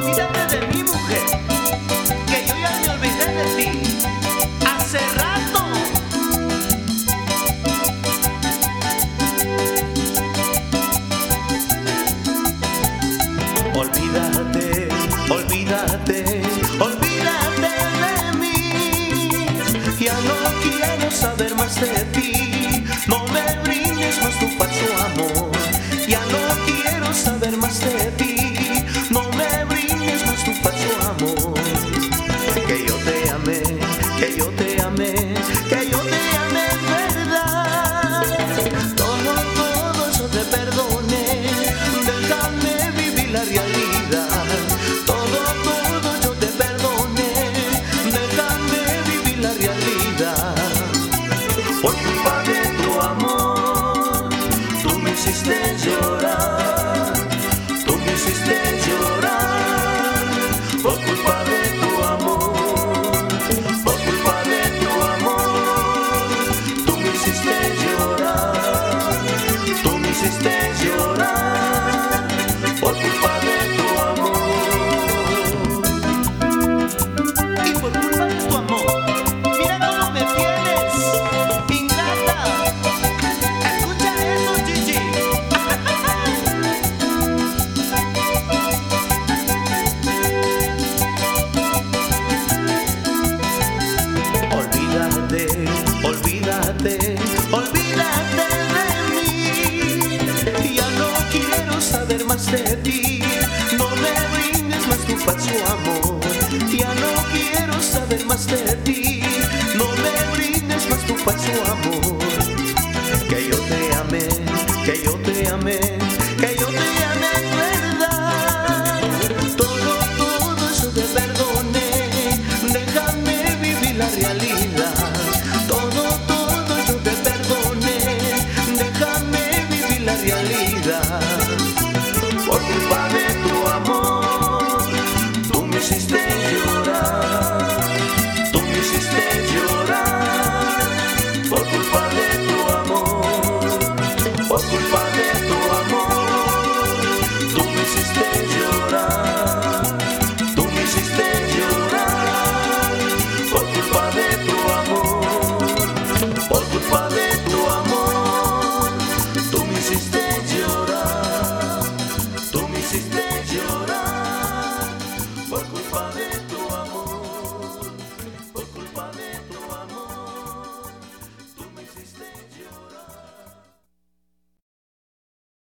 Step que yo te amé, que yo te amé verdad. Todo, todo eso te perdone, déjame vivir la realidad. Todo, todo yo te perdone, déjame vivir la realidad. Por olvídate, de mí. Ya no quiero saber más de ti, no me brindes más tu falso amor. Ya no quiero saber más de ti, no me brindes más tu falso amor. Que yo te amé, que yo te amé, que yo te amé. Por culpa de tu amor, tú me hiciste llorar. Tú me hiciste llorar. Por culpa de tu amor, por culpa